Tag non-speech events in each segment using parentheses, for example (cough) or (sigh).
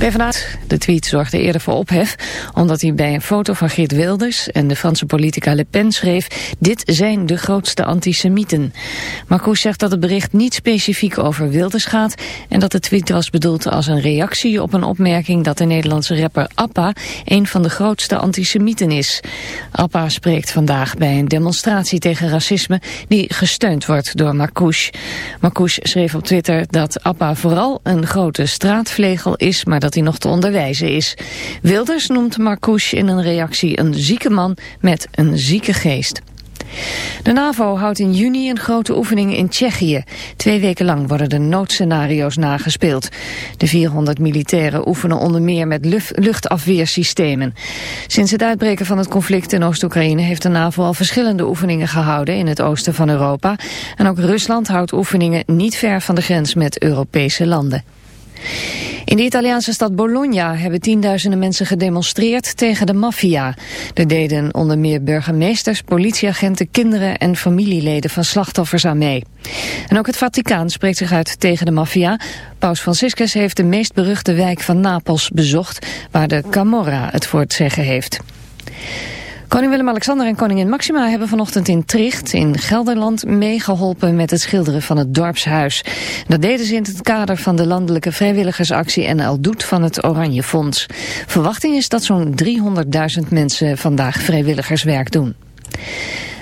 PvdA, de tweet zorgde eerder voor ophef... omdat hij bij een foto van Geert Wilders en de Franse politica Le Pen schreef... dit zijn de grootste antisemieten. Marcouch zegt dat het bericht niet specifiek over Wilders gaat... en dat de tweet was bedoeld als een reactie op een opmerking... dat de Nederlandse rapper Appa een van de grootste antisemieten is. Appa spreekt vandaag bij een demonstratie tegen racisme... die gesteund wordt door Marcouch. Marcouch schreef op Twitter dat Appa vooral een grote straatvlegel is... maar dat dat hij nog te onderwijzen is. Wilders noemt Marcouch in een reactie een zieke man met een zieke geest. De NAVO houdt in juni een grote oefening in Tsjechië. Twee weken lang worden de noodscenario's nagespeeld. De 400 militairen oefenen onder meer met luchtafweersystemen. Sinds het uitbreken van het conflict in Oost-Oekraïne... heeft de NAVO al verschillende oefeningen gehouden in het oosten van Europa. En ook Rusland houdt oefeningen niet ver van de grens met Europese landen. In de Italiaanse stad Bologna hebben tienduizenden mensen gedemonstreerd tegen de maffia. Er deden onder meer burgemeesters, politieagenten, kinderen en familieleden van slachtoffers aan mee. En ook het Vaticaan spreekt zich uit tegen de maffia. Paus Franciscus heeft de meest beruchte wijk van Napels bezocht, waar de Camorra het voor het zeggen heeft. Koning Willem-Alexander en koningin Maxima hebben vanochtend in Tricht in Gelderland meegeholpen met het schilderen van het dorpshuis. Dat deden ze in het kader van de landelijke vrijwilligersactie NL Doet van het Oranje Fonds. Verwachting is dat zo'n 300.000 mensen vandaag vrijwilligerswerk doen.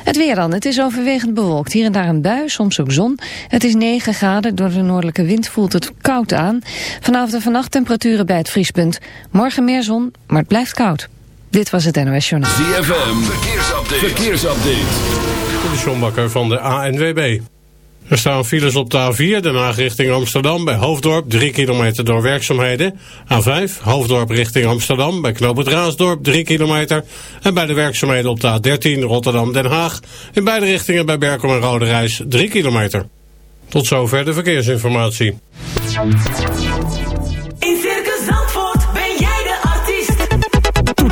Het weer dan. Het is overwegend bewolkt. Hier en daar een bui, soms ook zon. Het is 9 graden. Door de noordelijke wind voelt het koud aan. Vanavond en vannacht temperaturen bij het vriespunt. Morgen meer zon, maar het blijft koud. Dit was het NOS Journaal. ZFM, verkeersupdate. verkeersupdate. De Sjombakker van de ANWB. Er staan files op de A4, daarna richting Amsterdam bij Hoofddorp, 3 kilometer door werkzaamheden. A5, Hoofddorp richting Amsterdam bij Knoop het Raasdorp, 3 kilometer. En bij de werkzaamheden op de A13 Rotterdam-Den Haag, in beide richtingen bij Berkel en Rode Reis, 3 kilometer. Tot zover de verkeersinformatie.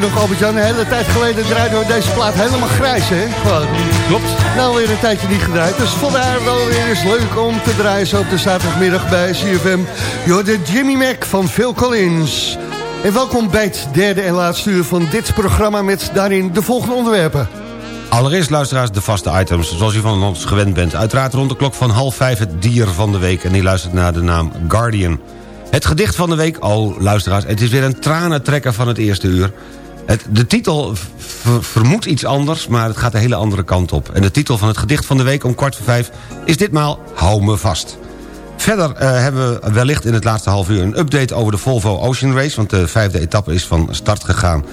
Je nog, Albert-Jan, een hele tijd geleden draaiden we deze plaat helemaal grijs, hè? Gewoon. Klopt. Nou, weer een tijdje niet gedraaid. Dus vandaar wel weer eens leuk om te draaien zo op de zaterdagmiddag bij CFM. Je de Jimmy Mac van Phil Collins. En welkom bij het derde en laatste uur van dit programma met daarin de volgende onderwerpen. Allereerst luisteraars de vaste items, zoals u van ons gewend bent. Uiteraard rond de klok van half vijf het dier van de week... en die luistert naar de naam Guardian. Het gedicht van de week, oh luisteraars, het is weer een tranentrekker van het eerste uur. Het, de titel ver- vermoedt iets anders, maar het gaat de hele andere kant op. En de titel van het gedicht van de week om kwart voor vijf is ditmaal Hou me vast. Verder eh, hebben we wellicht in het laatste half uur een update over de Volvo Ocean Race... want de vijfde etappe is van start gegaan.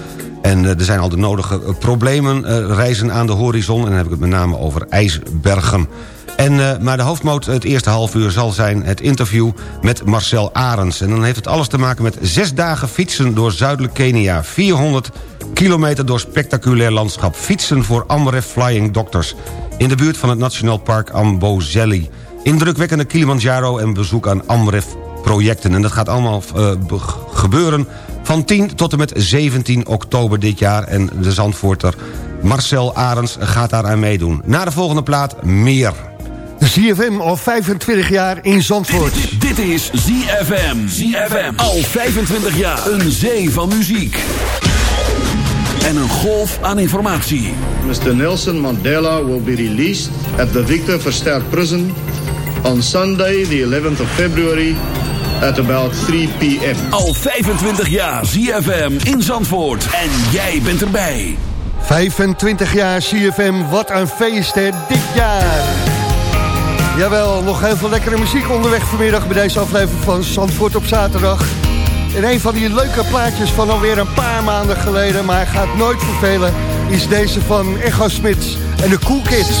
En eh, er zijn al de nodige eh, problemen, eh, reizen aan de horizon... en dan heb ik het met name over ijsbergen. En, maar de hoofdmoot het eerste half uur zal zijn het interview met Marcel Arends. En dan heeft het alles te maken met zes dagen fietsen door zuidelijk Kenia. 400 kilometer door spectaculair landschap. Fietsen voor Amref Flying Doctors. In de buurt van het Nationaal Park Amboseli. Indrukwekkende Kilimanjaro en bezoek aan Amref projecten. En dat gaat allemaal eh, be- gebeuren van 10 tot en met 17 oktober dit jaar. En de Zandvoorter Marcel Arends gaat daaraan meedoen. Na de volgende plaat meer. De CFM al 25 jaar in Zandvoort. Dit is ZFM. ZFM. Al 25 jaar. Een zee van muziek. En een golf aan informatie. Mr. Nelson Mandela will be released at the Victor Verster Prison on Sunday, the 11th of February, at about 3 p.m. Al 25 jaar ZFM in Zandvoort. En jij bent erbij. 25 jaar CFM, wat een feest hè, dit jaar. Jawel, nog heel veel lekkere muziek onderweg vanmiddag... bij deze aflevering van Zandvoort op zaterdag. En een van die leuke plaatjes van alweer een paar maanden geleden... maar hij gaat nooit vervelen, is deze van Echo Smit en de Cool Kids.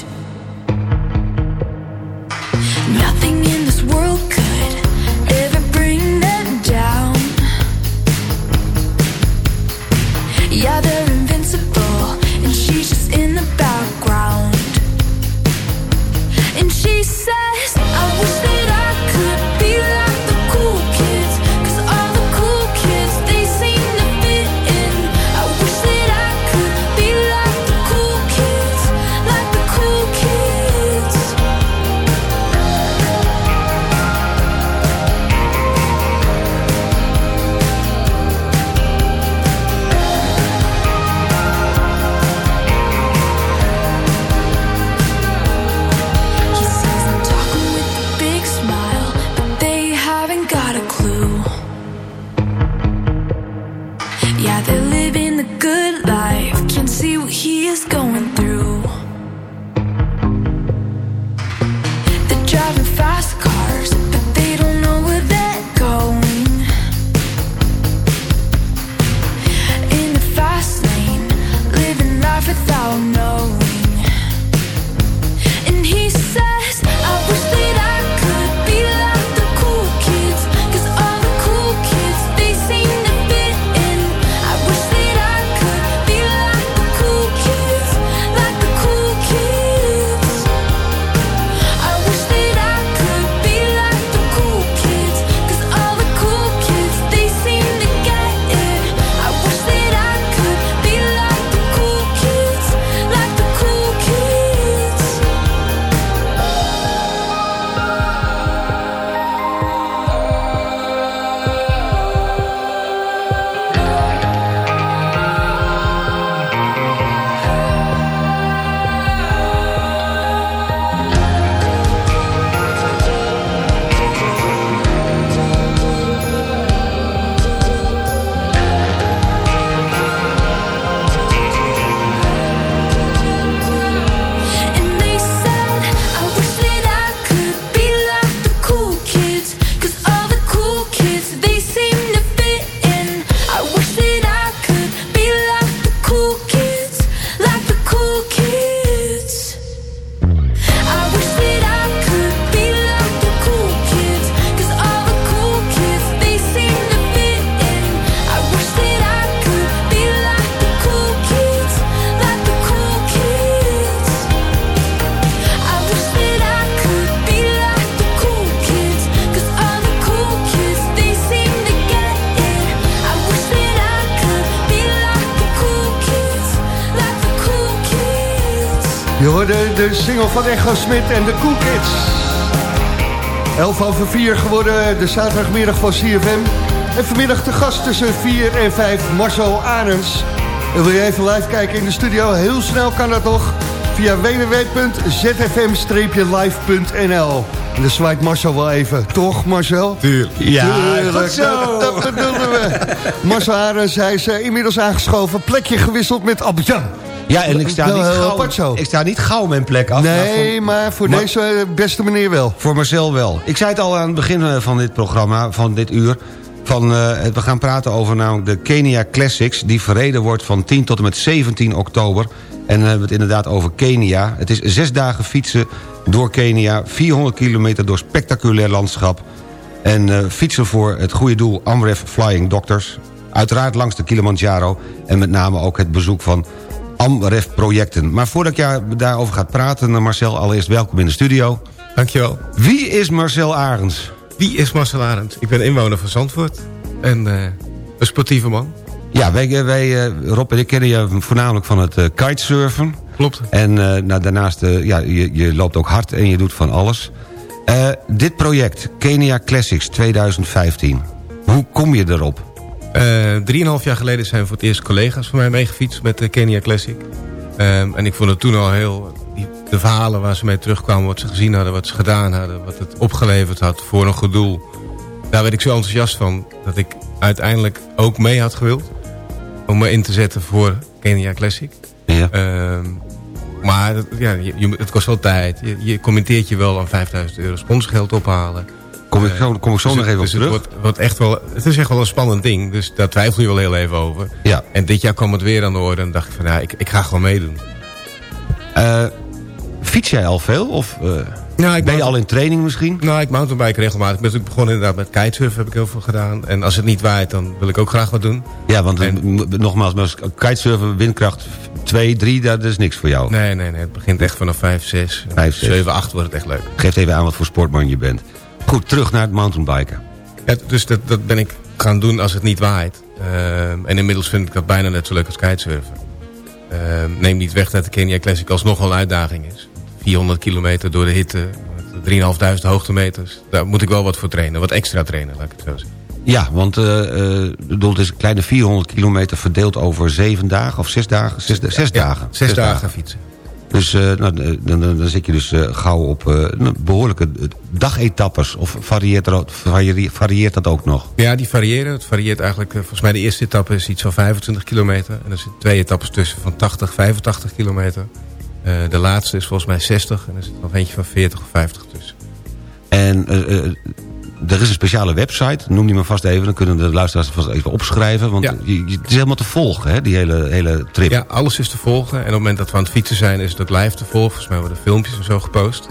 Je hoorde de single van Echo Smit en de Cool Kids. 11 over 4 geworden, de zaterdagmiddag van CFM. En vanmiddag de gast tussen 4 en 5, Marcel Arends. En wil je even live kijken in de studio? Heel snel kan dat nog via www.zfm-live.nl. En dan zwaait Marcel wel even. Toch, Marcel? Tuurlijk. Ja, Tuurlijk, goed zo. Dat, dat bedoelden we. Marcel Arends, hij is eh, inmiddels aangeschoven. Plekje gewisseld met Abidjan. Ja, en ik sta, niet gauw, zo. ik sta niet gauw mijn plek af. Nee, voor, maar voor Maar- deze eh, beste meneer wel. voor Marcel wel. Ik zei het al aan het begin eh, van dit programma, van dit uur... Van, eh, we gaan praten over namelijk de Kenia Classics... die verreden wordt van 10 tot en met 17 oktober. En dan hebben we het inderdaad over Kenia. Het is zes dagen fietsen door Kenia. 400 kilometer door spectaculair landschap. En fietsen voor het goede doel Amref Flying Doctors. Uiteraard langs de Kilimanjaro. En met name ook het bezoek van Amref-projecten. Maar voordat ik daarover gaat praten... eh, Marcel, allereerst welkom in de studio. Dankjewel. Wie is Marcel Arends? Wie is Marcel Arendt? Ik ben inwoner van Zandvoort. En eh, een sportieve man. Ja, wij, wij eh, Rob en ik kennen je voornamelijk van het kitesurfen. Klopt. En nou, daarnaast, ja, je, je loopt ook hard en je doet van alles. Dit project, Kenia Classics 2015. Hoe kom je erop? Eh, Drieënhalf jaar geleden zijn voor het eerst collega's van mij meegefietst met de Kenia Classic. Ehm, en ik vond het toen al heel... Die, de verhalen waar ze mee terugkwamen, wat ze gezien hadden, wat ze gedaan hadden... wat het opgeleverd had voor een goed doel. Daar werd ik zo enthousiast van dat ik uiteindelijk ook mee had gewild. Om me in te zetten voor Kenia Classic. Ja. Ehm, maar ja, je, je- het kost wel tijd. Je, je commenteert je wel aan 5000 euro sponsorgeld ophalen. Kom ik zo, kom ik zo Dus nog het- even op dus het terug. wordt, wordt echt wel, het is echt wel een spannend ding. Dus daar twijfel je wel heel even over. Ja. En dit jaar kwam het weer aan de orde. En dacht ik van, ja, ik, ik ga gewoon meedoen. Eh, fiets jij al veel? Of eh, Nou, ik ben je al in training misschien? Nou, ik mountainbike regelmatig. Ik ben natuurlijk begonnen inderdaad met kitesurfen. Heb ik heel veel gedaan. En als het niet waait, dan wil ik ook graag wat doen. Ja, want En- nogmaals, maar kitesurfen, windkracht 2, 3, dat is niks voor jou. Nee, nee, nee. Het begint echt vanaf 5, 6. Vijf, zes. 7, 8 wordt het echt leuk. Geef even aan wat voor sportman je bent. Goed, terug naar het mountainbiken. Ja, dus dat, dat ben ik gaan doen als het niet waait. Ehm, en inmiddels vind ik dat bijna net zo leuk als kitesurfen. Ehm, neem niet weg dat de Kenia Classic alsnog wel een uitdaging is. 400 kilometer door de hitte, met 3.500 hoogtemeters. Daar moet ik wel wat voor trainen, wat extra trainen, laat ik het zo zeggen. Ja, want bedoel, het is een kleine 400 kilometer verdeeld over zeven dagen of zes dagen? Zes, zes Ja, dagen. Zes, dagen, fietsen. Dus eh, nou, eh, dan, dan, dan zit je dus eh, gauw op nou, behoorlijke eh, dagetappes. Of varieert, er, dat ook nog? Ja, die variëren. Het varieert eigenlijk, volgens mij de eerste etappe is iets van 25 kilometer. En er zitten twee etappes tussen van 80, 85 kilometer. De laatste is volgens mij 60 en er zit nog eentje van 40 of 50 tussen. En er is een speciale website, noem die maar vast even. Dan kunnen de luisteraars het vast even opschrijven. Want Ja. je, je- het is helemaal te volgen, hè, die hele, hele trip. Ja, alles is te volgen. En op het moment dat we aan het fietsen zijn, is het ook live te volgen. Volgens mij worden filmpjes en zo gepost.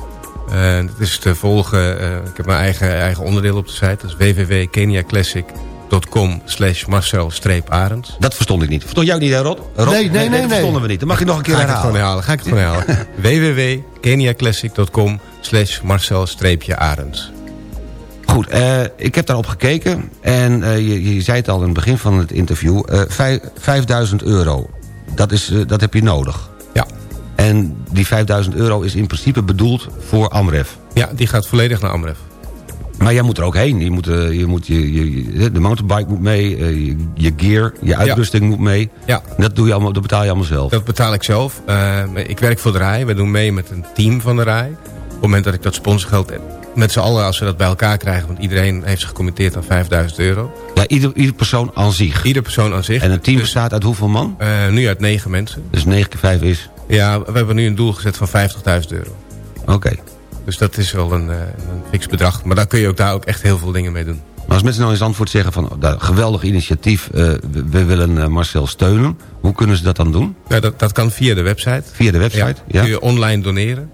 En het is te volgen. eh, ik heb mijn eigen, eigen onderdeel op de site. Dat is www.keniaclassic.com slash marcel-arends. Dat verstond ik niet. Verstond jij ook niet, hè, Rod? Rod? Nee, nee, nee, dat nee. verstonden we niet. Dan mag je nog een keer Ga ik het gewoon herhalen. herhalen? Ga ik het gewoon herhalen? (laughs) www.keniaclassic.com slash marcel-arends. Goed, eh, ik heb daarop gekeken. En eh, je, je zei het al in het begin van het interview. eh, vijf- 5000 euro, dat, is, eh, dat heb je nodig. Ja. En die 5000 euro is in principe bedoeld voor Amref. ja, die gaat volledig naar Amref. Maar jij moet er ook heen. Je moet, eh, je moet je, je, de mountainbike moet mee, eh, je, je gear, je uitrusting moet mee. Ja. Dat, doe je allemaal, dat betaal je allemaal zelf. Dat betaal ik zelf. Eh, ik werk voor de RAI. We doen mee met een team van de RAI. Op het moment dat ik dat sponsorgeld met z'n allen, als we dat bij elkaar krijgen... want iedereen heeft zich gecommitteerd aan 5000 euro. Ja, ieder, ieder persoon aan zich. Ieder persoon aan zich. En een team Dus, bestaat uit hoeveel man? eh, nu uit negen mensen. Dus 9 keer 5 is... Ja, we hebben nu een doel gezet van 50.000 euro. Oké. Dus dat is wel een, eh, een fix bedrag. Maar daar kun je ook daar ook echt heel veel dingen mee doen. Maar als mensen nou eens antwoord zeggen van... oh, dat geweldig initiatief, eh, we, we willen Marcel steunen. Hoe kunnen ze dat dan doen? Ja, dat, dat kan via de website. Via de website? Ja. Kun je online doneren.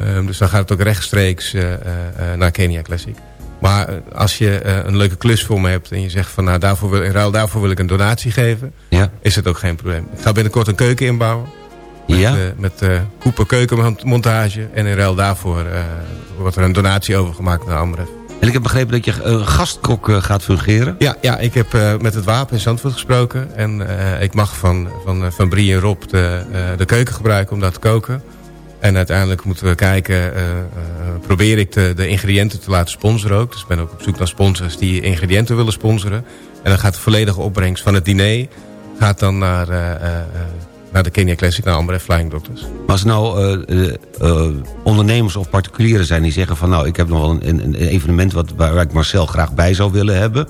Ehm, dus dan gaat het ook rechtstreeks eh, eh, eh, naar Kenia Classic. Maar als je een leuke klus voor me hebt en je zegt van nou daarvoor wil, in ruil daarvoor wil ik een donatie geven, Ja. is het ook geen probleem. Ik ga binnenkort een keuken inbouwen. Met, Ja? met koepen keukenmontage. En in ruil daarvoor wordt er een donatie overgemaakt naar Amref. En ik heb begrepen dat je een gastkok gaat fungeren. Ja, ja ik heb met het wapen in Zandvoort gesproken. En ik mag van, van, van Brie en Rob de, de keuken gebruiken om daar te koken. En uiteindelijk moeten we kijken, eh, eh, probeer ik de, de ingrediënten te laten sponsoren ook. Dus ik ben ook op zoek naar sponsors die ingrediënten willen sponsoren. En dan gaat de volledige opbrengst van het diner gaat dan naar, eh, naar de Kenya Classic, naar Amref Flying Doctors. Maar als er nou ondernemers of particulieren zijn die zeggen van... nou, ik heb nog wel een, een evenement wat, waar, ik Marcel graag bij zou willen hebben...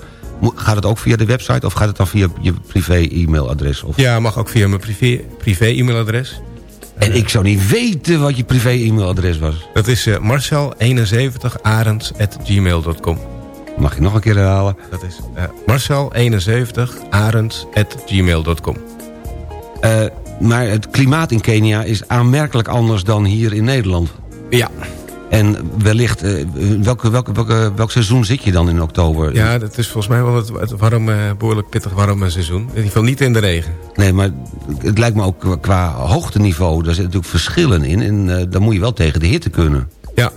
Gaat het ook via de website of gaat het dan vvia je privé e-mailadres? Of... Ja, mag ook via mijn privé, privé e-mailadres. En ik zou niet weten wat je privé e-mailadres was. Dat is eh, marcel71arends.gmail.com. Mag je nog een keer herhalen? Dat is eh, marcel71arends.gmail.com. Eh, maar het klimaat in Kenia is aanmerkelijk anders dan hier in Nederland. Ja. En wellicht, eh, welke, welke, welke, welk seizoen zit je dan in oktober? Ja, dat is volgens mij wel het, het warm, eh, behoorlijk pittig warme seizoen. In ieder geval niet in de regen. Nee, maar het lijkt me ook qua- qua hoogteniveau... daar zitten natuurlijk verschillen in. En eh, dan moet je wel tegen de hitte kunnen. Ja.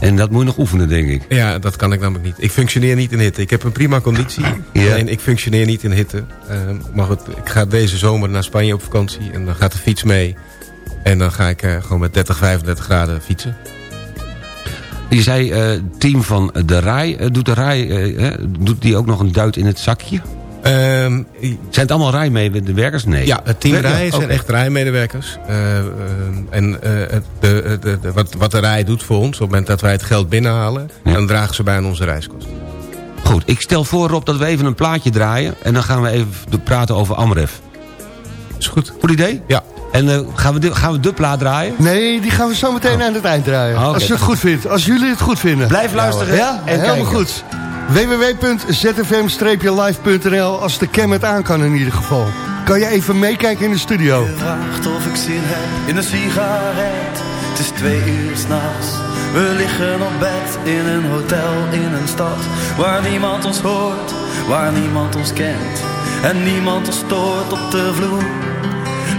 En dat moet je nog oefenen, denk ik. Ja, dat kan ik namelijk niet. Ik functioneer niet in hitte. Ik heb een prima conditie. Ja. Alleen ik functioneer niet in hitte. Eh, maar goed, ik ga deze zomer naar Spanje op vakantie. En dan gaat de fiets mee. En dan ga ik gewoon met 30, 35 graden fietsen. Je zei, eh team van de RAI. eh, doet de RAI eh, doet die ook nog een duit in het zakje? Ehm, Zijn het allemaal RAI-medewerkers? Nee. Ja, het team RAI zijn echt rijmedewerkers. Ehm, en het- de, de, de- wat, wat de RAI doet voor ons... op het moment dat wij het geld binnenhalen... dan dragen ze bij aan onze reiskosten. Goed, ik stel voor Rob dat we even een plaatje draaien... en dan gaan we even praten over Amref. Is goed. Goed idee? Ja. En eh, gaan, we de, gaan we de plaat draaien? Nee, die gaan we zo meteen aan het eind draaien. Oh. Als je het goed vindt. Als jullie het goed vinden. Blijf luisteren Ja, en helemaal kijken. goed. www.zfm-live.nl Als de cam het aan kan in ieder geval. Kan je even meekijken in de studio. Je vraagt of ik zin heb in een sigaret. Het is twee uur s'nachts. We liggen op bed in een hotel in een stad. Waar niemand ons hoort, waar niemand ons kent. En niemand ons stoort op de vloer.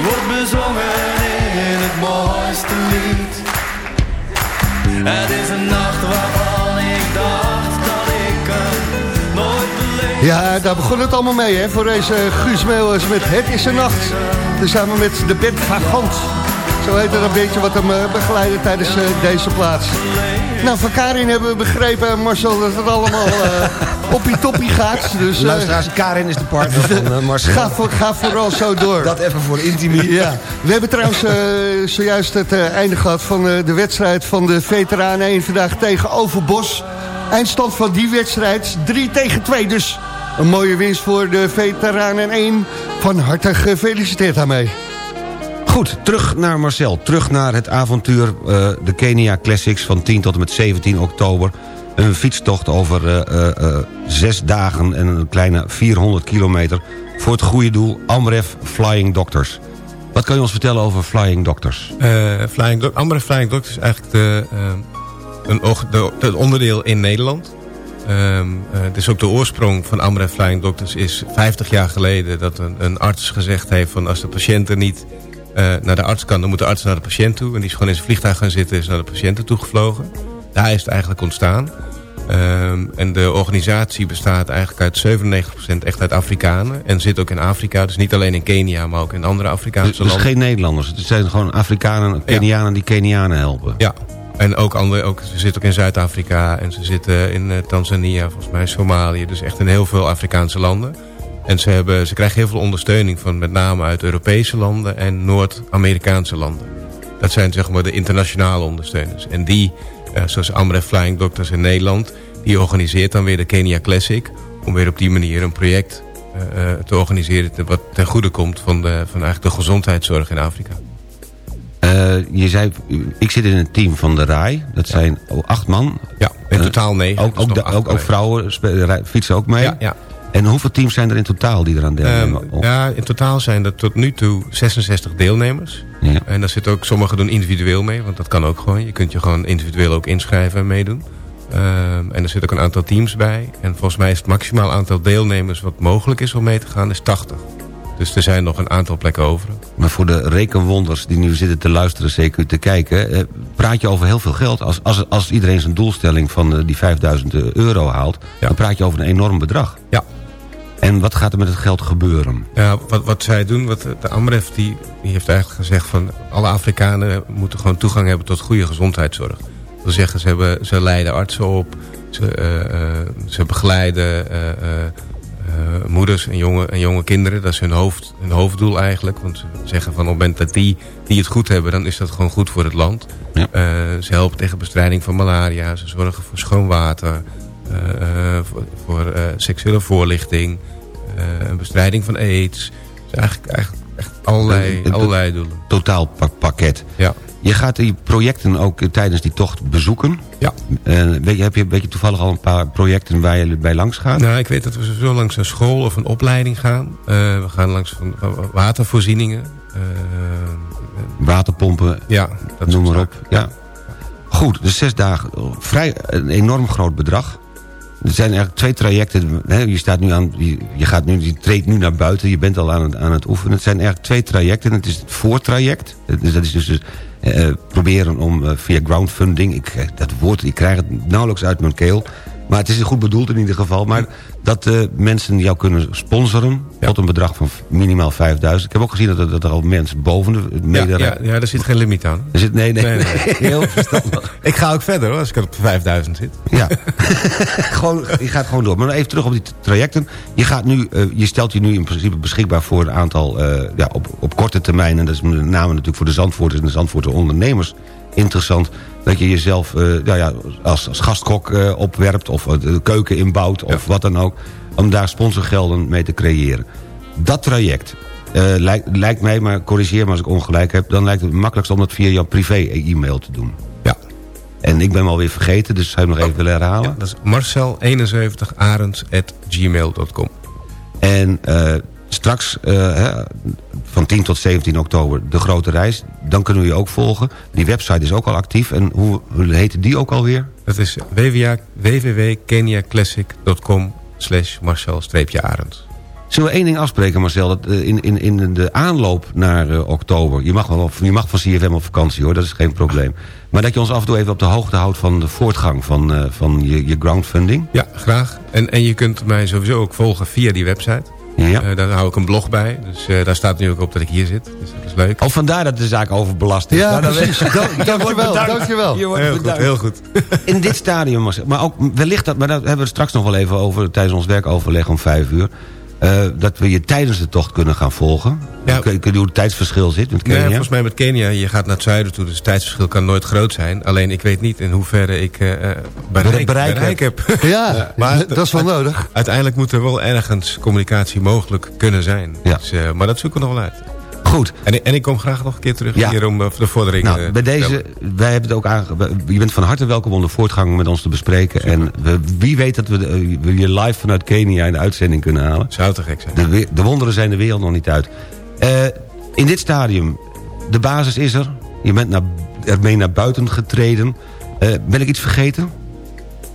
die wordt bezongen in het mooiste lied. Het is een nacht waarvan ik dacht dat ik hem nooit beleefd Ja, daar begon het allemaal mee, hè, voor deze Guus Meeuwers met Het is een Nacht. Samen met de band Vagant. Zo heet het een beetje wat hem eh, begeleidde tijdens eh, deze plaats. Nou, van Karin hebben we begrepen, Marcel, dat het allemaal eh (laughs) oppie toppie gaat. Dus, eh, Luisteraars, Karin is de partner (laughs) van eh, Marcel. Ga, voor, ga vooral zo door. Dat even voor de intimie. Ja, we hebben trouwens eh, zojuist het eh, einde gehad van eh, de wedstrijd van de Veteranen 1 vandaag tegen Overbos. Eindstand van die wedstrijd 3 tegen 2, dus een mooie winst voor de Veteranen 1 Van harte gefeliciteerd daarmee. Goed, terug naar Marcel. Terug naar het avontuur eh, de Kenia Classics van 10 tot en met 17 oktober. Een fietstocht over eh, eh, zes dagen en een kleine 400 kilometer... voor het goede doel Amref Flying Doctors. Wat kan je ons vertellen over Flying Doctors? Flying Amber Flying Doctors is eigenlijk een de, het onderdeel in Nederland. Het is ook de oorsprong van Amber Flying Doctors is 50 jaar geleden dat een, een arts gezegd heeft van als de patiënt er niet naar de arts kan, dan moet de arts naar de patiënt toe. En die is gewoon in zijn vliegtuig gaan zitten en is naar de patiënten toe gevlogen. Daar is het eigenlijk ontstaan. Ehm, en de organisatie bestaat eigenlijk uit 97% echt uit Afrikanen. En zit ook in Afrika, dus niet alleen in Kenia, maar ook in andere Afrikaanse Dus, dus landen. geen Nederlanders. Het zijn gewoon Afrikanen, Kenianen die Kenianen helpen. Ja, en ook andere, ook, ze zitten ook in Zuid-Afrika en ze zitten in eh, Tanzania, volgens mij Somalië. Dus echt in heel veel Afrikaanse landen. En ze, hebben, ze krijgen heel veel ondersteuning van met name uit Europese landen en Noord-Amerikaanse landen. Dat zijn zeg maar de internationale ondersteuners. En die, eh, zoals Amref Flying Doctors in Nederland, die organiseert dan weer de Kenia Classic. Om weer op die manier een project eh, eh, te organiseren wat ten goede komt van, de, van eigenlijk de gezondheidszorg in Afrika. Je zei, ik zit in een team van de RAI. Dat zijn acht man. Ja, in totaal negen. Ook, ook, de- ook, vrouwen fietsen ook mee. Ja, ja. En hoeveel teams zijn er in totaal die eraan deelnemen? Ehm, ja, in totaal zijn er tot nu toe 66 deelnemers. Ja. En daar zit ook, sommigen doen individueel mee, want dat kan ook gewoon. Je kunt je gewoon individueel ook inschrijven en meedoen. Ehm, en er zit ook een aantal teams bij. En volgens mij is het maximaal aantal deelnemers wat mogelijk is om mee te gaan, is 80. Dus er zijn nog een aantal plekken over. Maar voor de rekenwonders die nu zitten te luisteren, zeker te kijken... eh, praat je over heel veel geld. Als, als, als iedereen zijn doelstelling van eh, die 5000 euro haalt... dan praat je over een enorm bedrag. Ja. En wat gaat er met het geld gebeuren? Ja, wat, wat zij doen, wat de Amref die, die heeft eigenlijk gezegd van alle Afrikanen moeten gewoon toegang hebben tot goede gezondheidszorg. Dat wil zeggen, ze, hebben, ze leiden artsen op, ze, eh, eh, ze begeleiden eh, moeders en jonge, en jonge kinderen. Dat is hun, hoofd, hun hoofddoel eigenlijk. Want ze zeggen van op het moment dat die, die het goed hebben, dan is dat gewoon goed voor het land. Ja. Ze helpen tegen bestrijding van malaria, ze zorgen voor schoon water, voor, voor eh, seksuele voorlichting, eh, bestrijding van aids. Dus eigenlijk, eigenlijk echt allerlei, allerlei doelen. Totaalpakket. Ja. Je gaat die projecten ook eh, tijdens die tocht bezoeken. Ja. Eh, weet je, heb je, weet je toevallig al een paar projecten waar je bij langs gaat? Nou, ik weet dat we sowieso langs een school of een opleiding gaan. Eh, we gaan langs van, watervoorzieningen. Eh, Waterpompen, ja, dat noem maar op. Ja. Goed, dus zes dagen. Vrij een enorm groot bedrag. Er zijn eigenlijk twee trajecten. Hè, je, staat nu aan, je, gaat nu, je treedt nu naar buiten. Je bent al aan het, aan het oefenen. Het zijn eigenlijk twee trajecten. Het is het voortraject. Dus dat is dus eh, proberen om eh, via groundfunding... Ik, krijg dat woord, ik krijg het nauwelijks uit mijn keel. Maar het is goed bedoeld in ieder geval. Maar dat eh, mensen jou kunnen sponsoren... tot een bedrag van minimaal 5000. Ik heb ook gezien dat er, dat er al mensen boven de Ja, mede... ja, ja, daar zit geen limiet aan. Er zit, nee, nee, Nee, nee. (laughs) heel verstandig. Ik ga ook verder hoor, als ik op 5000 zit. Ja, (laughs) gewoon, je gaat gewoon door. Maar even terug op die trajecten. Je, gaat nu, eh, je stelt je nu in principe beschikbaar voor een aantal... eh, ja, op, op korte termijn, en dat is met name natuurlijk voor de Zandvoorters... en de Zandvoortse ondernemers interessant... dat je jezelf nou ja, als, als gastkok eh, opwerpt... of eh, de keuken inbouwt, of wat dan ook... om daar sponsorgelden mee te creëren. Dat traject... lijkt, lijkt mij, maar corrigeer me als ik ongelijk heb... dan lijkt het makkelijkst om dat via jouw privé-e-mail te doen. Ja. En ik ben hem alweer vergeten, dus zou je hem nog even willen herhalen? Ja, dat is marcel71arends.gmail.com En eh, straks, eh, van 10 tot 17 oktober, de grote reis. Dan kunnen we je ook volgen. Die website is ook al actief. En hoe, hoe heette die ook alweer? Dat is www www.keniaclassic.com slash marcel-arends. Zullen we één ding afspreken, Marcel? Dat, eh, in, in, in de aanloop naar eh, oktober... Je mag, wel, je mag van CFM op vakantie, hoor. Dat is geen probleem. Maar dat je ons af en toe even op de hoogte houdt... van de voortgang van, van je, je groundfunding. Ja, graag. En, en je kunt mij sowieso ook volgen via die website. Ja. Eh, daar hou ik een blog bij. Dus eh, daar staat nu ook op dat ik hier zit. Dus dat is leuk. Oh, vandaar dat de zaak overbelast is. Ja, Nou, dan precies. Dank- dankjewel, dankjewel. Je wordt Heel goed, heel goed. In dit stadium. Maar ook wellicht dat, maar daar hebben we het straks nog wel even over tijdens ons werkoverleg om vijf uur. Eh, dat we je tijdens de tocht kunnen gaan volgen. Ja. Hoe het tijdsverschil zit met Kenia? volgens mij met Kenia, je gaat naar het zuiden toe, dus het tijdsverschil kan nooit groot zijn. Alleen ik weet niet in hoeverre ik eh, bereik, bereik bereik heb. (laughs) Ja, Maar- dat is wel nodig. Uiteindelijk moet er wel ergens communicatie mogelijk kunnen zijn. Ja. Dus, maar dat zoeken we nog wel uit. Goed. En, ik- en ik kom graag nog een keer terug Ja. hier om eh, de vordering Nou, eh, bij deze, wij hebben het ook aange... Je bent van harte welkom om de voortgang met ons te bespreken. En we, wie weet dat we, de- eh, we je live vanuit Kenia in de uitzending kunnen halen. Zou te gek zijn. De, de wonderen zijn de wereld nog niet uit. In dit stadium, de basis is er. Je bent naar, ermee naar buiten getreden. Ben ik iets vergeten?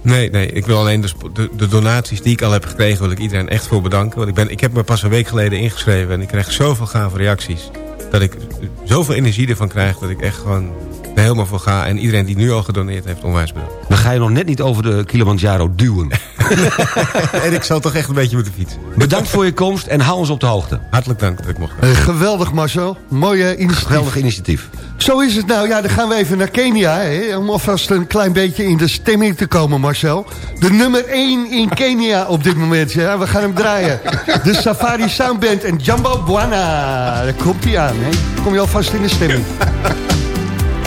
Nee, nee, ik wil alleen de, de donaties die ik al heb gekregen... wil ik iedereen echt voor bedanken. Want ik, ben, ik heb me pas een week geleden ingeschreven... en ik krijg zoveel gave reacties. Dat ik zoveel energie ervan krijg... dat ik echt gewoon er helemaal voor ga. En iedereen die nu al gedoneerd heeft, onwijs bedankt. Dan ga je nog net niet over de Kilimanjaro duwen. (laughs) en ik zal toch echt een beetje moeten fietsen. Bedankt voor je komst en hou ons op de hoogte. Hartelijk dank dat ik mocht Eh, geweldig Marcel, mooie initiatief. Geweldig initiatief. Zo is het nou. Ja, dan gaan we even naar Kenia. Hè, om alvast een klein beetje in de stemming te komen, Marcel. De nummer 1 in Kenia op dit moment. Ja, we gaan hem draaien. De Safari Soundband en Jumbo Bwana. Daar komt hij aan. Hè. Kom je alvast in de stemming. (laughs)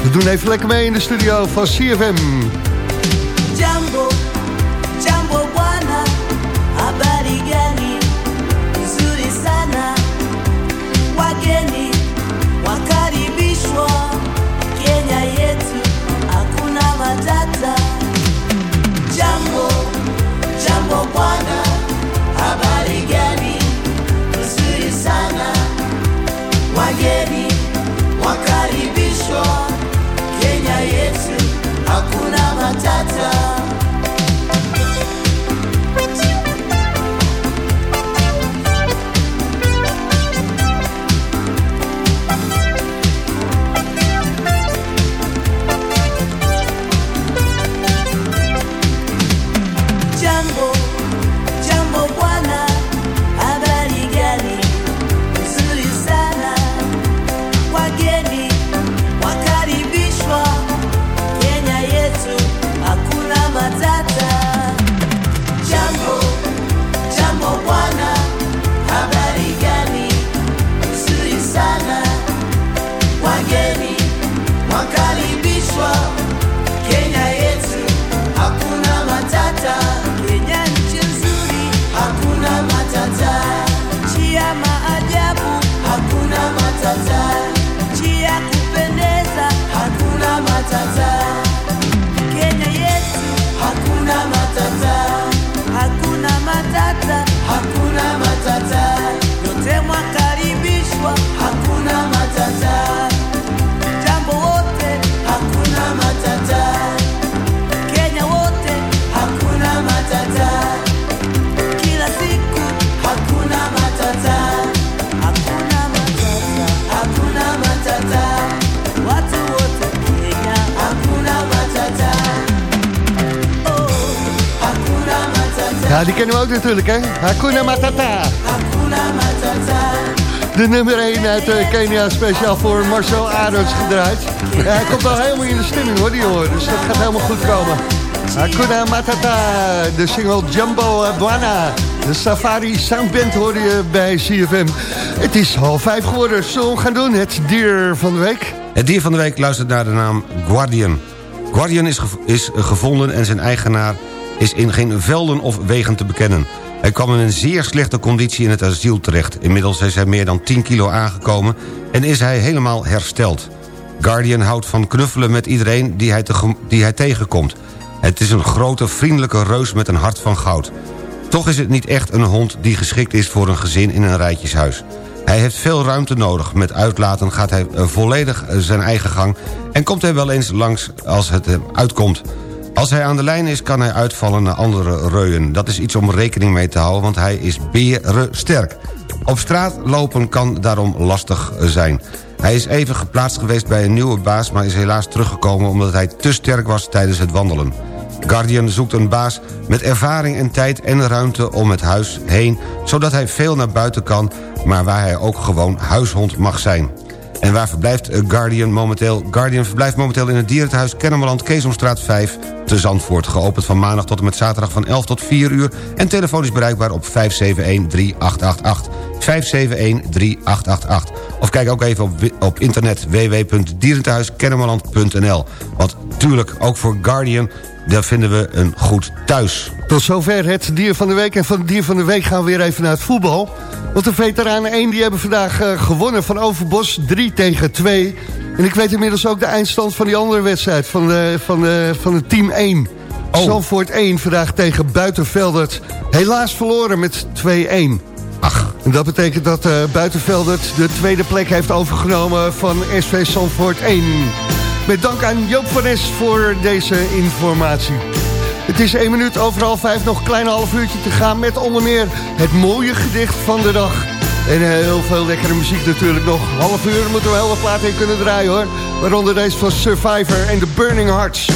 We doen even lekker mee in de studio van CFM. Hakuna Matata. Hakuna matata. De nummer 1 uit eh, Kenia, speciaal voor Marcel Arends gedraaid. Hij komt wel helemaal in de stemming, hoor, die jongen. Dus dat gaat helemaal goed komen. Hakuna Matata, de single Jumbo Bwana. De Safari Soundband hoorde je bij CFM. Het is half vijf geworden. We gaan doen? Het dier van de week. Het dier van de week luistert naar de naam Guardian. Guardian is, is gevonden en zijn eigenaar is in geen velden of wegen te bekennen. Hij kwam in een zeer slechte conditie in het asiel terecht. Inmiddels is hij meer dan 10 kilo aangekomen en is hij helemaal hersteld. Guardian houdt van knuffelen met iedereen die hij, die hij tegenkomt. Het is een grote, vriendelijke reus met een hart van goud. Toch is het niet echt een hond die geschikt is voor een gezin in een rijtjeshuis. Hij heeft veel ruimte nodig. Met uitlaten gaat hij eh, volledig eh, zijn eigen gang... en komt hij wel eens langs als het hem uitkomt. Als hij aan de lijn is, kan hij uitvallen naar andere reuien. Dat is iets om rekening mee te houden, want hij is sterk. Op straat lopen kan daarom lastig zijn. Hij is even geplaatst geweest bij een nieuwe baas... maar is helaas teruggekomen omdat hij te sterk was tijdens het wandelen. Guardian zoekt een baas met ervaring en tijd en ruimte om het huis heen... zodat hij veel naar buiten kan, maar waar hij ook gewoon huishond mag zijn. En waar verblijft eh, Guardian momenteel? Guardian verblijft momenteel in het dierentehuis Kennemerland... Keesomstraat 5 te Zandvoort. Geopend van maandag tot en met zaterdag van 11 tot 4 uur... en telefonisch bereikbaar op 571-3888. 571-3888. Of kijk ook even op, op internet www.dierentehuiskennemerland.nl. Want tuurlijk, ook voor Guardian daar vinden we een goed thuis. Tot zover het dier van de week. En van het dier van de week gaan we weer even naar het voetbal. Want de veteranen 1 die hebben vandaag uh, gewonnen van Overbos 3 tegen 2. En ik weet inmiddels ook de eindstand van die andere wedstrijd van, de, van, de, van het team 1. Oh. Zandvoort 1 vandaag tegen Buitenveldert. Helaas verloren met 2-1. Ach. En dat betekent dat uh, Buitenveldert de tweede plek heeft overgenomen van SV Zandvoort 1. Met dank aan Joop van Es voor deze informatie. Het is 1 minuut overal 5, nog een klein half uurtje te gaan... met onder meer het mooie gedicht van de dag. En heel veel lekkere muziek natuurlijk nog. Half uur moeten we heel wat plaat in kunnen draaien hoor. Waaronder deze van Survivor en The Burning Hearts.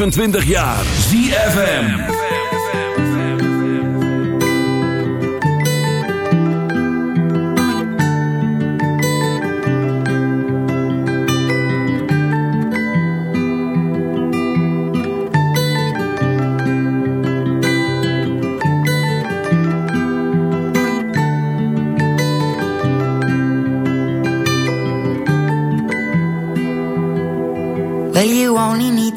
25 jaar ZFM. Well, you only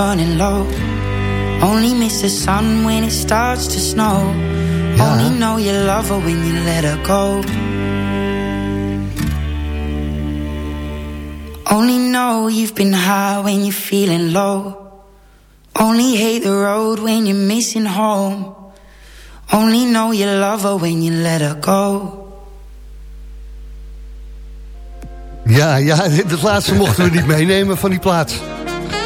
Burning low. Only miss the sun when it starts to snow. Only know you love her when you let her go. Only know you've been high when you're feeling low. Only hate the road when you're missing home. Only know you love her when you let her go. Ja, ja, (laughs) dat laatste mochten we niet meenemen van die plaats.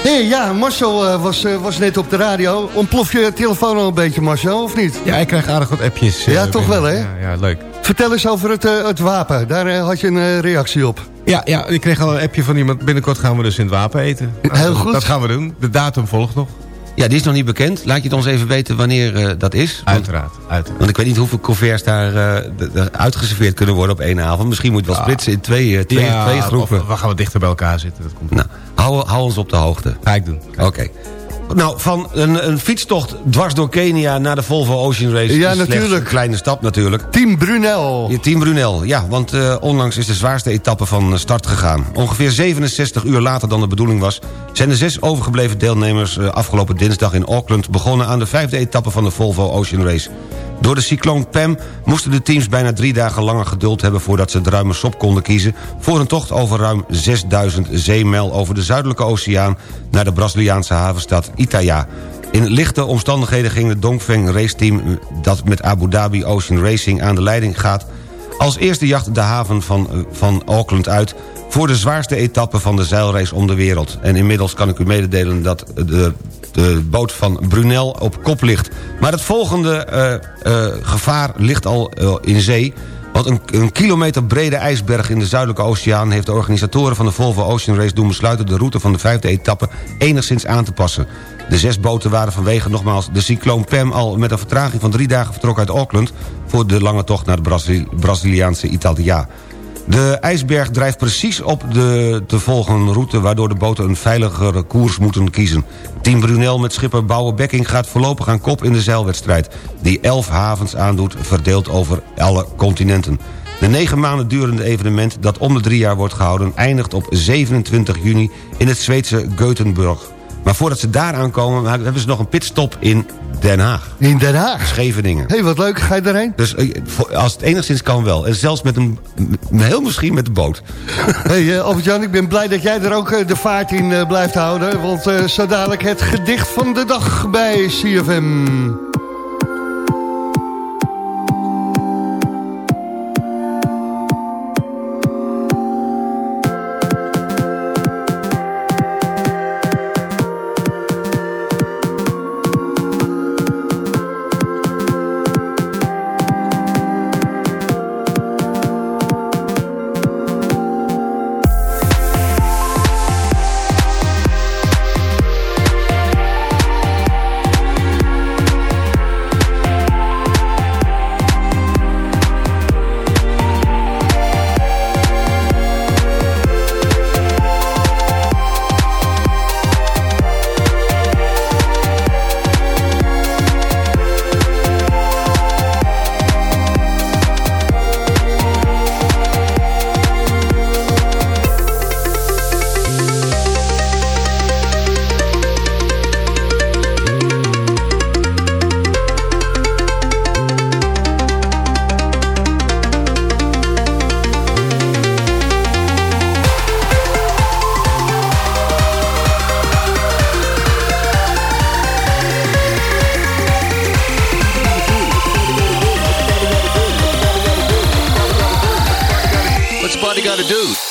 Hé, hey, ja, Marcel eh, was, eh, was net op de radio. Ontplof je telefoon al een beetje, Marcel, of niet? Ja, ik krijg aardig wat appjes. Ja, eh, toch binnen. wel, hè? Ja, ja, leuk. Vertel eens over het, het wapen. Daar had je een reactie op. Ja, ja, ik kreeg al een appje van iemand. Binnenkort gaan we dus in het wapen eten. Heel Dat- goed. Dat gaan we doen. De datum volgt nog. Ja, die is nog niet bekend. Laat je het ons even weten wanneer eh, dat is. Want, Uiteraard. uiteraard. want ik weet niet hoeveel couverts daar eh, uitgeserveerd kunnen worden op één avond. Misschien moet je wel splitsen in twee, twee, Ja, twee groepen. of we gaan wat dichter bij elkaar zitten. Dat komt Nou, hou, hou ons op de hoogte. Ga ik doen. Oké. Nou, van een, een fietstocht dwars door Kenia naar de Volvo Ocean Race... Ja, natuurlijk. een kleine stap natuurlijk. Team Brunel. Ja, Team Brunel, ja, want eh, onlangs is de zwaarste etappe van eh, start gegaan. Ongeveer 67 uur later dan de bedoeling was... zijn de zes overgebleven deelnemers eh, afgelopen dinsdag in Auckland... begonnen aan de vijfde etappe van de Volvo Ocean Race. Door de cycloon Pam moesten de teams bijna drie dagen langer geduld hebben... voordat ze het ruime sop konden kiezen... voor een tocht over ruim 6000 zeemijl over de Zuidelijke Oceaan... naar de Braziliaanse havenstad Itaja. In lichte omstandigheden ging het Dongfeng raceteam... dat met Abu Dhabi Ocean Racing aan de leiding gaat... als eerste jacht de haven van, eh, van Auckland uit... voor de zwaarste etappe van de zeilrace om de wereld. En inmiddels kan ik u mededelen dat de, de boot van Brunel op kop ligt. Maar het volgende eh, eh, gevaar ligt al eh, in zee... Want een, een kilometer brede ijsberg in de Zuidelijke Oceaan... heeft de organisatoren van de Volvo Ocean Race doen besluiten... de route van de vijfde etappe enigszins aan te passen. De zes boten waren vanwege nogmaals de cycloon Pam... al met een vertraging van drie dagen vertrokken uit Auckland... voor de lange tocht naar de Brazili- Braziliaanse Italia. De ijsberg drijft precies op de te volgen route... waardoor de boten een veiligere koers moeten kiezen. Team Brunel met schipper Bouwe Bekking gaat voorlopig aan kop in de zeilwedstrijd... die elf havens aandoet, verdeeld over alle continenten. De negen maanden durende evenement dat om de drie jaar wordt gehouden... eindigt op 27 juni in het Zweedse Gothenburg. Maar voordat ze daar aankomen hebben ze nog een pitstop in Den Haag. In Den Haag? Scheveningen. Hé, hey, wat leuk. Ga je daarheen? Dus eh, als het enigszins kan wel. En zelfs met een, heel misschien met de boot. (laughs) Hey, eh, Albert-Jan, ik ben blij dat jij er ook eh, de vaart in blijft houden. Want zo dadelijk het gedicht van de dag bij CFM. to do.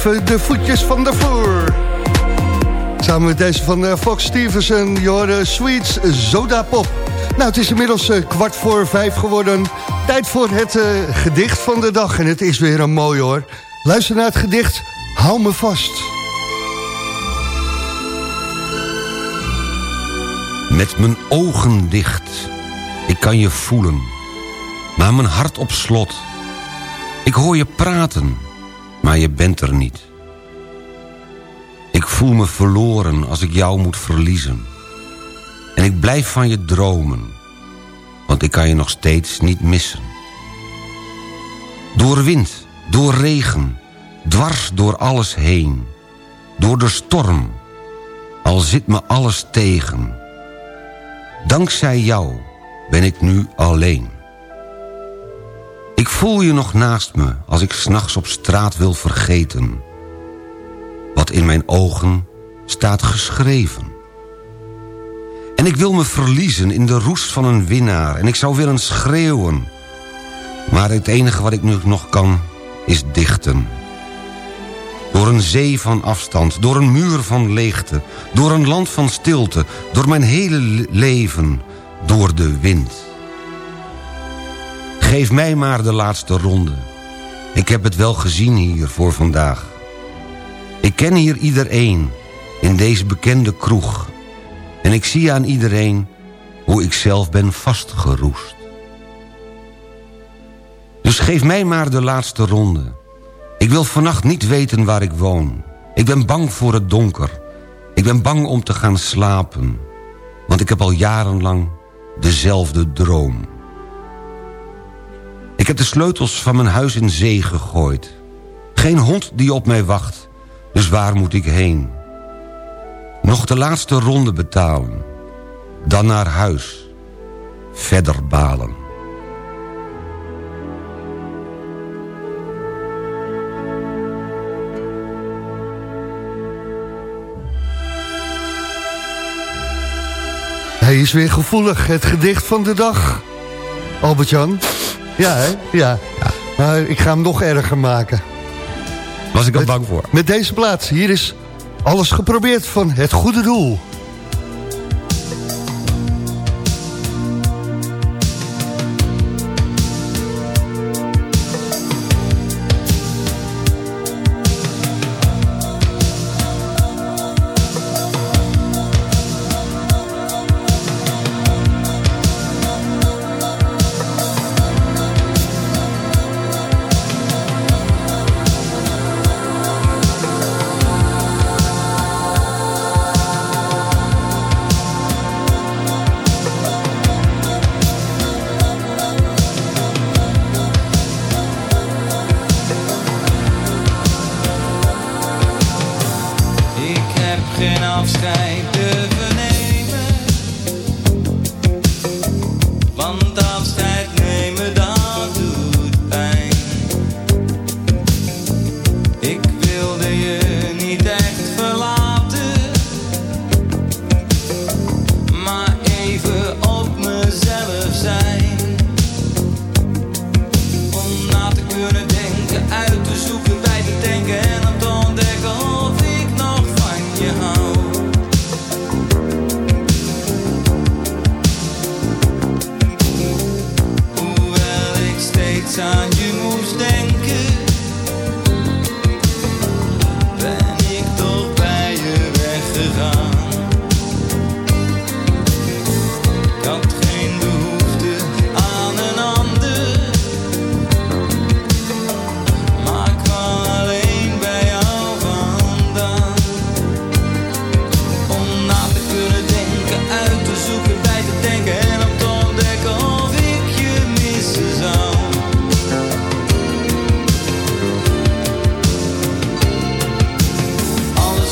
De voetjes van de vloer. Samen met deze van eh, Fox Stevenson, Jorde Sweets Soda Pop. Nou, het is inmiddels eh, kwart voor vijf geworden. Tijd voor het eh, gedicht van de dag. En het is weer een mooi hoor. Luister naar het gedicht. Hou me vast. Met mijn ogen dicht. Ik kan je voelen. Maar mijn hart op slot. Ik hoor je praten. Maar je bent er niet. Ik voel me verloren als ik jou moet verliezen. En ik blijf van je dromen. Want ik kan je nog steeds niet missen. Door wind, door regen, dwars door alles heen. Door de storm, al zit me alles tegen. Dankzij jou ben ik nu alleen. Ik voel je nog naast me als ik s'nachts op straat wil vergeten. Wat in mijn ogen staat geschreven. En ik wil me verliezen in de roest van een winnaar... en ik zou willen schreeuwen. Maar het enige wat ik nu nog kan, is dichten. Door een zee van afstand, door een muur van leegte... door een land van stilte, door mijn hele leven... door de wind. Geef mij maar de laatste ronde. Ik heb het wel gezien hier voor vandaag. Ik ken hier iedereen in deze bekende kroeg. En ik zie aan iedereen hoe ik zelf ben vastgeroest. Dus geef mij maar de laatste ronde. Ik wil vannacht niet weten waar ik woon. Ik ben bang voor het donker. Ik ben bang om te gaan slapen. Want ik heb al jarenlang dezelfde droom. Ik heb de sleutels van mijn huis in zee gegooid. Geen hond die op mij wacht. Dus waar moet ik heen? Nog de laatste ronde betalen. Dan naar huis. Verder balen. Hij is weer gevoelig, het gedicht van de dag. Albert-Jan? Ja, hè? Ja. Maar ik ga hem nog erger maken. Was ik al bang voor. Met deze plaats, hier is alles geprobeerd van het goede doel.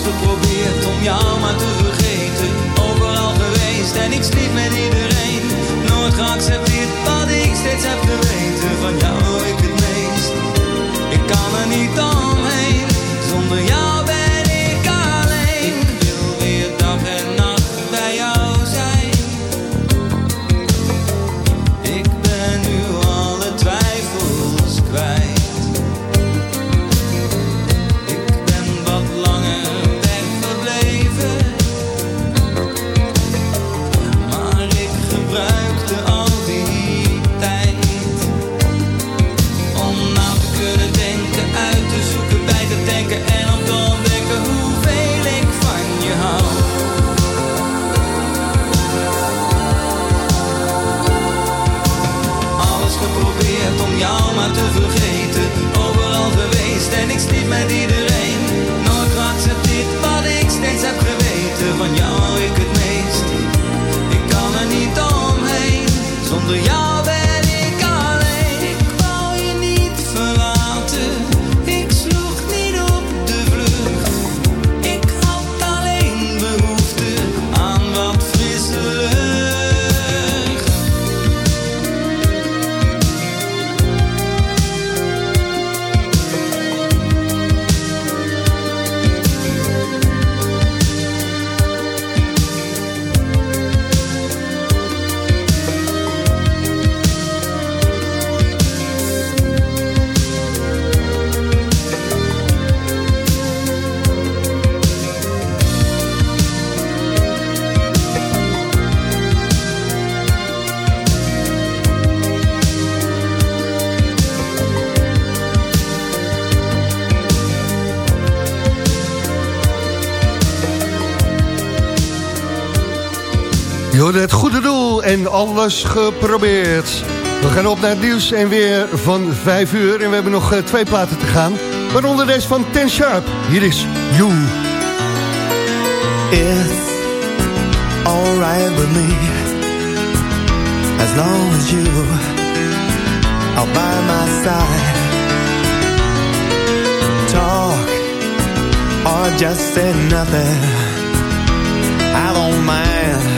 geprobeerd om jou maar te vergeten. Overal geweest en ik sliep met iedereen. Nooit geaccepteerd wat ik steeds heb Je hoorde het goede doel en alles geprobeerd. We gaan op naar het nieuws en weer van 5 uur. En we hebben nog eh, twee platen te gaan. Waaronder deze van Ten Sharp. Hier is You. It's alright with me As long as you are by my side Talk or just say nothing I don't mind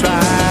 try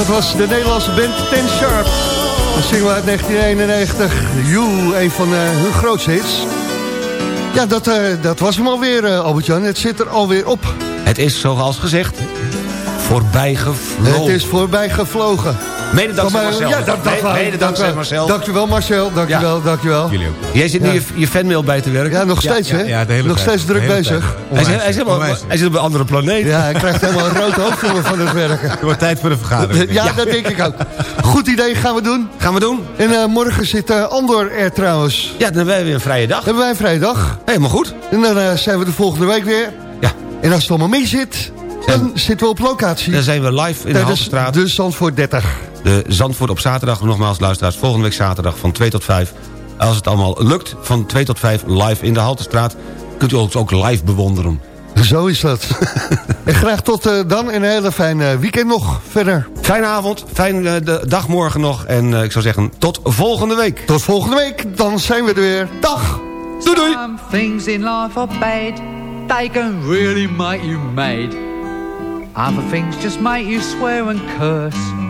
Dat was de Nederlandse band Ten Sharp. Een single uit 1991. You, een van eh, hun grootste hits. Ja, dat, eh, dat was hem alweer, eh, Albert-Jan. Het zit er alweer op. Het is, zoals gezegd, voorbij gevlogen. Het is voorbij gevlogen. Mede dankzij Marcel. Ja, dat, dat, Mede- mede dankzij dank- Marcel. Dankjewel Marcel, dankjewel, dankjewel. Jullie ook. Jij zit nu Ja. je, je fanmail bij te werken. Ja, nog steeds ja, hè? ja, de hele nog tijd. steeds druk bezig. Hij, zit, hij, zit op, Onwijs. hij zit op een andere planeet. Ja, hij krijgt helemaal een (laughs) rood hoofd van van het werken. Het wordt tijd voor de vergadering. Ja, dat denk ik ook. (laughs) Goed idee, gaan we doen. Gaan we doen? En eh, morgen zit eh, Andor er trouwens. Ja, dan hebben wij weer een vrije dag. Hebben wij vrijdag. Helemaal goed. En dan eh, zijn we de volgende week weer. Ja. En als het allemaal mee zit, dan zitten we op locatie. Dan zijn we live in de Haltestraat. de Zandvoort 30. De Zandvoort op zaterdag. Nogmaals, luisteraars, volgende week zaterdag van 2 tot 5. Als het allemaal lukt, van 2 tot 5 live in de Haltestraat. Kunt u ons ook live bewonderen. Zo is dat. en (laughs) graag tot eh, dan en een hele fijne weekend nog verder. Fijne avond, fijne de dag morgen nog. En eh, ik zou zeggen, tot volgende week. Tot volgende week, dan zijn we er weer. Dag! Doei doei! Some things in life are bad. They can really make you mad. Other things just make you swear and curse.